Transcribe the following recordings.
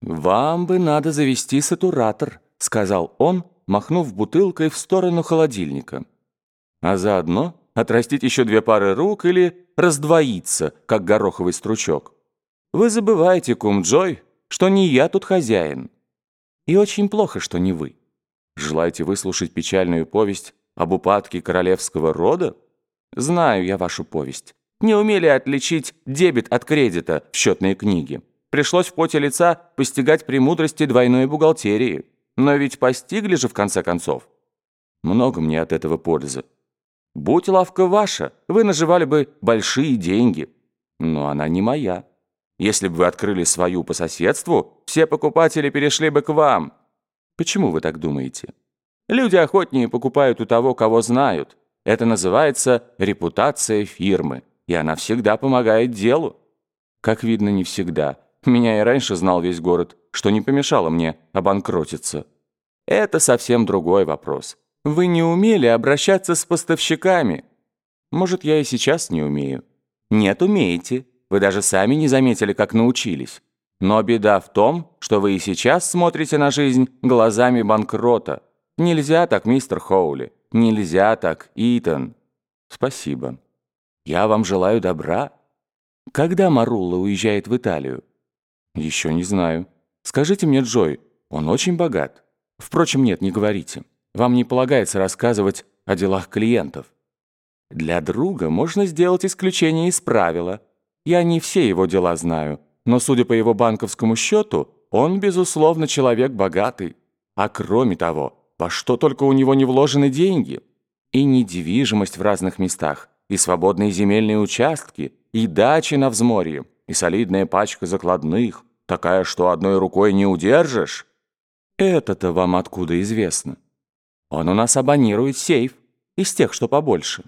«Вам бы надо завести сатуратор», — сказал он, махнув бутылкой в сторону холодильника. «А заодно отрастить еще две пары рук или раздвоиться, как гороховый стручок. Вы забываете, кум Джой, что не я тут хозяин. И очень плохо, что не вы. Желаете выслушать печальную повесть об упадке королевского рода? Знаю я вашу повесть. Не умели отличить дебет от кредита в счетные книги. Пришлось в поте лица постигать премудрости двойной бухгалтерии. Но ведь постигли же в конце концов. Много мне от этого пользы. Будь лавка ваша, вы наживали бы большие деньги. Но она не моя. Если бы вы открыли свою по соседству, все покупатели перешли бы к вам. Почему вы так думаете? Люди охотнее покупают у того, кого знают. Это называется репутация фирмы, и она всегда помогает делу. Как видно, не всегда. Меня и раньше знал весь город, что не помешало мне обанкротиться. Это совсем другой вопрос. Вы не умели обращаться с поставщиками. Может, я и сейчас не умею. Нет, умеете. Вы даже сами не заметили, как научились. Но беда в том, что вы и сейчас смотрите на жизнь глазами банкрота. Нельзя так, мистер Хоули. Нельзя так, Итан. Спасибо. Я вам желаю добра. Когда Марулла уезжает в Италию? Еще не знаю. Скажите мне, Джой, он очень богат. Впрочем, нет, не говорите. Вам не полагается рассказывать о делах клиентов. Для друга можно сделать исключение из правила – я не все его дела знаю, но, судя по его банковскому счету, он, безусловно, человек богатый. А кроме того, во что только у него не вложены деньги. И недвижимость в разных местах, и свободные земельные участки, и дачи на взморье, и солидная пачка закладных, такая, что одной рукой не удержишь. Это-то вам откуда известно? Он у нас абонирует сейф, из тех, что побольше.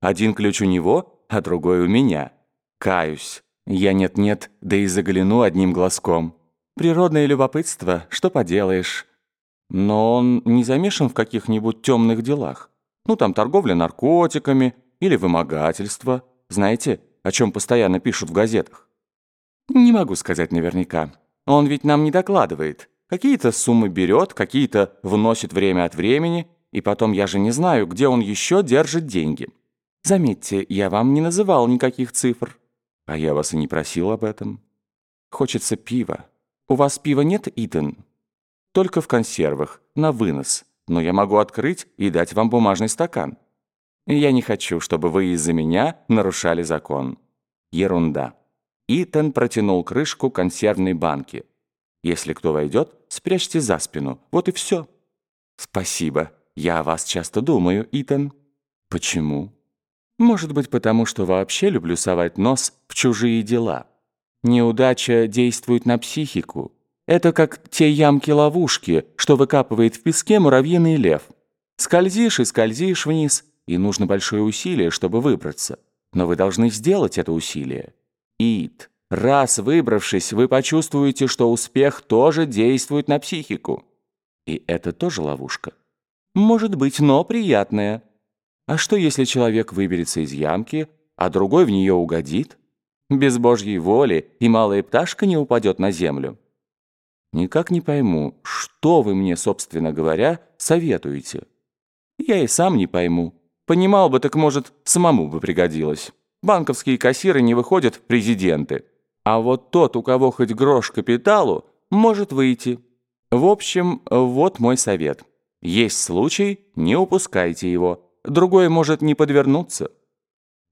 Один ключ у него, а другой у меня. Каюсь. Я нет-нет, да и загляну одним глазком. Природное любопытство, что поделаешь. Но он не замешан в каких-нибудь темных делах. Ну, там торговля наркотиками или вымогательство. Знаете, о чем постоянно пишут в газетах? Не могу сказать наверняка. Он ведь нам не докладывает. Какие-то суммы берет, какие-то вносит время от времени, и потом я же не знаю, где он еще держит деньги. Заметьте, я вам не называл никаких цифр. А я вас и не просил об этом. Хочется пива. У вас пива нет, Итан? Только в консервах, на вынос. Но я могу открыть и дать вам бумажный стакан. Я не хочу, чтобы вы из-за меня нарушали закон. Ерунда. Итан протянул крышку консервной банки. Если кто войдет, спрячьте за спину. Вот и все. Спасибо. Я о вас часто думаю, Итан. Почему? Может быть, потому что вообще люблю совать нос в чужие дела. Неудача действует на психику. Это как те ямки-ловушки, что выкапывает в песке муравьиный лев. Скользишь и скользишь вниз, и нужно большое усилие, чтобы выбраться. Но вы должны сделать это усилие. Ит, раз выбравшись, вы почувствуете, что успех тоже действует на психику. И это тоже ловушка. Может быть, но приятная. А что, если человек выберется из ямки, а другой в нее угодит? Без Божьей воли и малая пташка не упадет на землю. Никак не пойму, что вы мне, собственно говоря, советуете. Я и сам не пойму. Понимал бы, так, может, самому бы пригодилось. Банковские кассиры не выходят президенты. А вот тот, у кого хоть грош капиталу, может выйти. В общем, вот мой совет. Есть случай, не упускайте его другой может не подвернуться.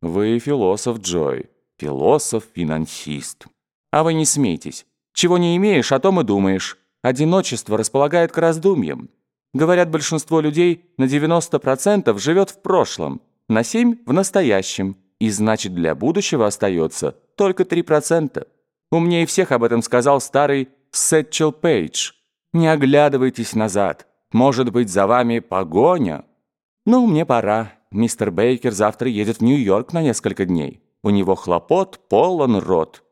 Вы философ, Джой, философ-финансист. А вы не смейтесь. Чего не имеешь, о том и думаешь. Одиночество располагает к раздумьям. Говорят, большинство людей на 90% живет в прошлом, на 7% в настоящем, и значит для будущего остается только 3%. Умнее всех об этом сказал старый Сетчел Пейдж. Не оглядывайтесь назад. Может быть, за вами погоня. «Ну, мне пора. Мистер Бейкер завтра едет в Нью-Йорк на несколько дней. У него хлопот полон рот.